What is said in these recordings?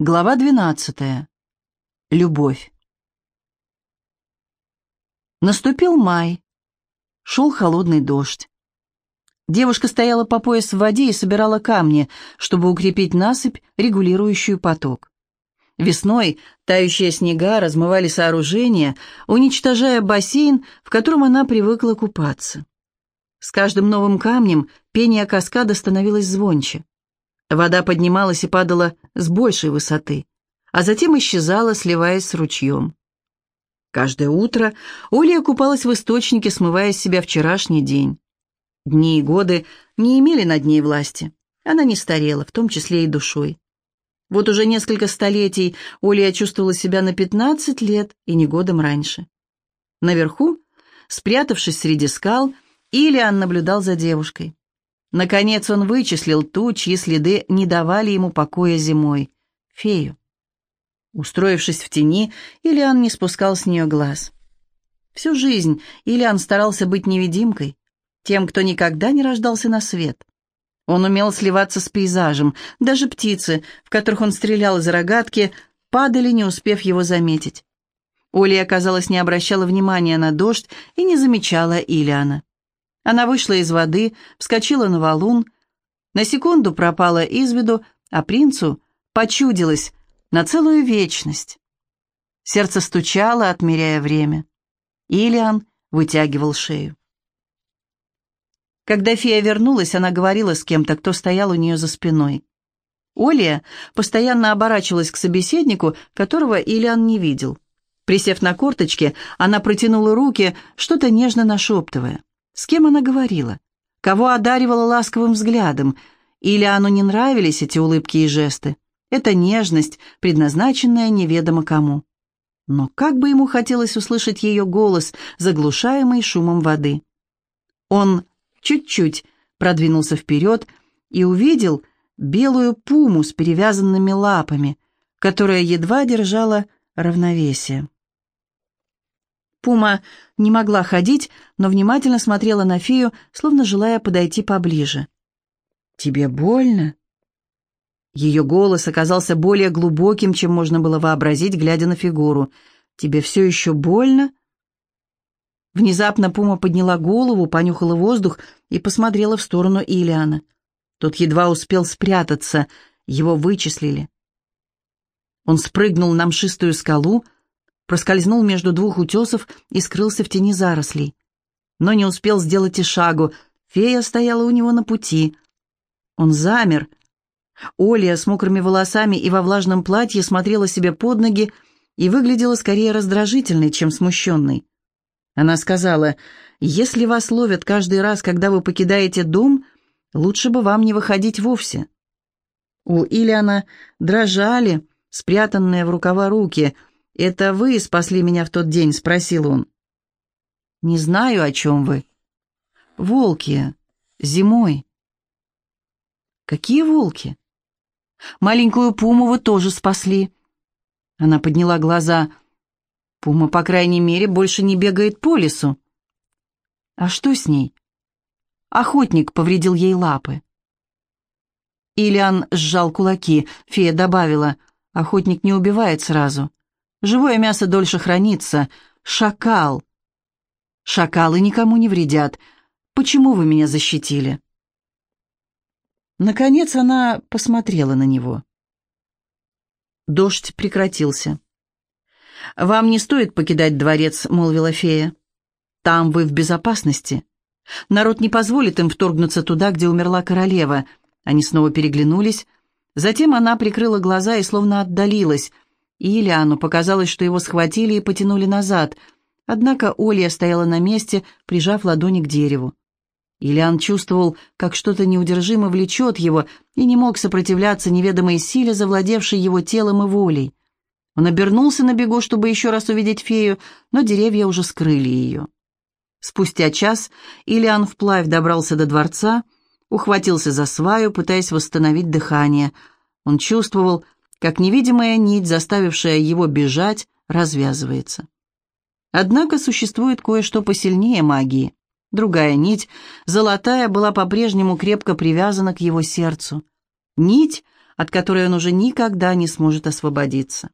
Глава 12. Любовь. Наступил май. Шел холодный дождь. Девушка стояла по пояс в воде и собирала камни, чтобы укрепить насыпь, регулирующую поток. Весной тающие снега размывали сооружение, уничтожая бассейн, в котором она привыкла купаться. С каждым новым камнем пение каскада становилось звонче. Вода поднималась и падала с большей высоты, а затем исчезала, сливаясь с ручьем. Каждое утро Оля купалась в источнике, смывая с себя вчерашний день. Дни и годы не имели над ней власти. Она не старела, в том числе и душой. Вот уже несколько столетий Оля чувствовала себя на 15 лет и не годом раньше. Наверху, спрятавшись среди скал, Илиан наблюдал за девушкой. Наконец он вычислил ту, чьи следы не давали ему покоя зимой — фею. Устроившись в тени, Ильян не спускал с нее глаз. Всю жизнь Ильян старался быть невидимкой, тем, кто никогда не рождался на свет. Он умел сливаться с пейзажем, даже птицы, в которых он стрелял из рогатки, падали, не успев его заметить. Оля, казалось, не обращала внимания на дождь и не замечала Ильяна. Она вышла из воды, вскочила на валун, на секунду пропала из виду, а принцу почудилась на целую вечность. Сердце стучало, отмеряя время. Илиан вытягивал шею. Когда фея вернулась, она говорила с кем-то, кто стоял у нее за спиной. Олия постоянно оборачивалась к собеседнику, которого Илиан не видел. Присев на корточки, она протянула руки, что-то нежно нашептывая. С кем она говорила? Кого одаривала ласковым взглядом? Или оно не нравились эти улыбки и жесты? Это нежность, предназначенная неведомо кому. Но как бы ему хотелось услышать ее голос, заглушаемый шумом воды. Он чуть-чуть продвинулся вперед и увидел белую пуму с перевязанными лапами, которая едва держала равновесие. Пума не могла ходить, но внимательно смотрела на фею, словно желая подойти поближе. «Тебе больно?» Ее голос оказался более глубоким, чем можно было вообразить, глядя на фигуру. «Тебе все еще больно?» Внезапно Пума подняла голову, понюхала воздух и посмотрела в сторону Илиана. Тот едва успел спрятаться, его вычислили. Он спрыгнул на мшистую скалу, проскользнул между двух утесов и скрылся в тени зарослей. Но не успел сделать и шагу, фея стояла у него на пути. Он замер. Оля с мокрыми волосами и во влажном платье смотрела себе под ноги и выглядела скорее раздражительной, чем смущенной. Она сказала, «Если вас ловят каждый раз, когда вы покидаете дом, лучше бы вам не выходить вовсе». У Ильяна дрожали, спрятанные в рукава руки — «Это вы спасли меня в тот день?» — спросил он. «Не знаю, о чем вы». «Волки. Зимой». «Какие волки?» «Маленькую пуму вы тоже спасли». Она подняла глаза. «Пума, по крайней мере, больше не бегает по лесу». «А что с ней?» «Охотник повредил ей лапы». Ильян сжал кулаки. Фея добавила, «Охотник не убивает сразу. Живое мясо дольше хранится. Шакал. Шакалы никому не вредят. Почему вы меня защитили?» Наконец она посмотрела на него. Дождь прекратился. «Вам не стоит покидать дворец», — молвила фея. «Там вы в безопасности. Народ не позволит им вторгнуться туда, где умерла королева». Они снова переглянулись. Затем она прикрыла глаза и словно отдалилась — Ильяну показалось, что его схватили и потянули назад. Однако Олья стояла на месте, прижав ладони к дереву. Ильян чувствовал, как что-то неудержимо влечет его, и не мог сопротивляться неведомой силе, завладевшей его телом и волей. Он обернулся на бегу, чтобы еще раз увидеть фею, но деревья уже скрыли ее. Спустя час Ильян вплавь добрался до дворца, ухватился за сваю, пытаясь восстановить дыхание. Он чувствовал, как невидимая нить, заставившая его бежать, развязывается. Однако существует кое-что посильнее магии. Другая нить, золотая, была по-прежнему крепко привязана к его сердцу. Нить, от которой он уже никогда не сможет освободиться.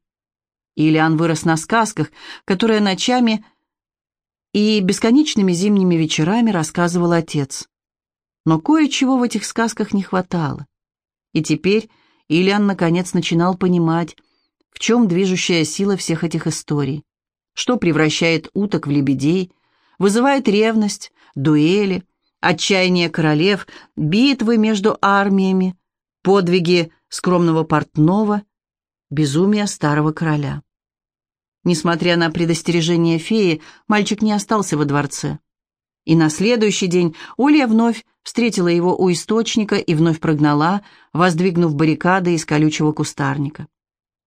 Ильян вырос на сказках, которые ночами и бесконечными зимними вечерами рассказывал отец. Но кое-чего в этих сказках не хватало. И теперь Ильян наконец начинал понимать, в чем движущая сила всех этих историй, что превращает уток в лебедей, вызывает ревность, дуэли, отчаяние королев, битвы между армиями, подвиги скромного портного, безумие старого короля. Несмотря на предостережение феи, мальчик не остался во дворце. И на следующий день Олья вновь встретила его у источника и вновь прогнала, воздвигнув баррикады из колючего кустарника.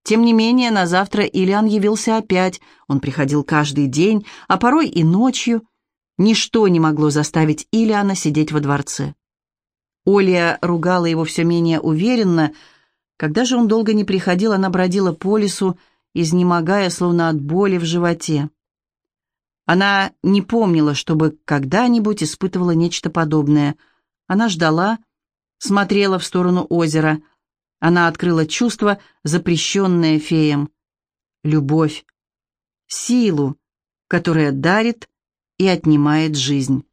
Тем не менее, на завтра Ильян явился опять. Он приходил каждый день, а порой и ночью. Ничто не могло заставить Ильяна сидеть во дворце. Оля ругала его все менее уверенно. Когда же он долго не приходил, она бродила по лесу, изнемогая, словно от боли в животе. Она не помнила, чтобы когда-нибудь испытывала нечто подобное. Она ждала, смотрела в сторону озера. Она открыла чувство, запрещенное феем. Любовь. Силу, которая дарит и отнимает жизнь.